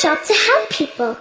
job to help people.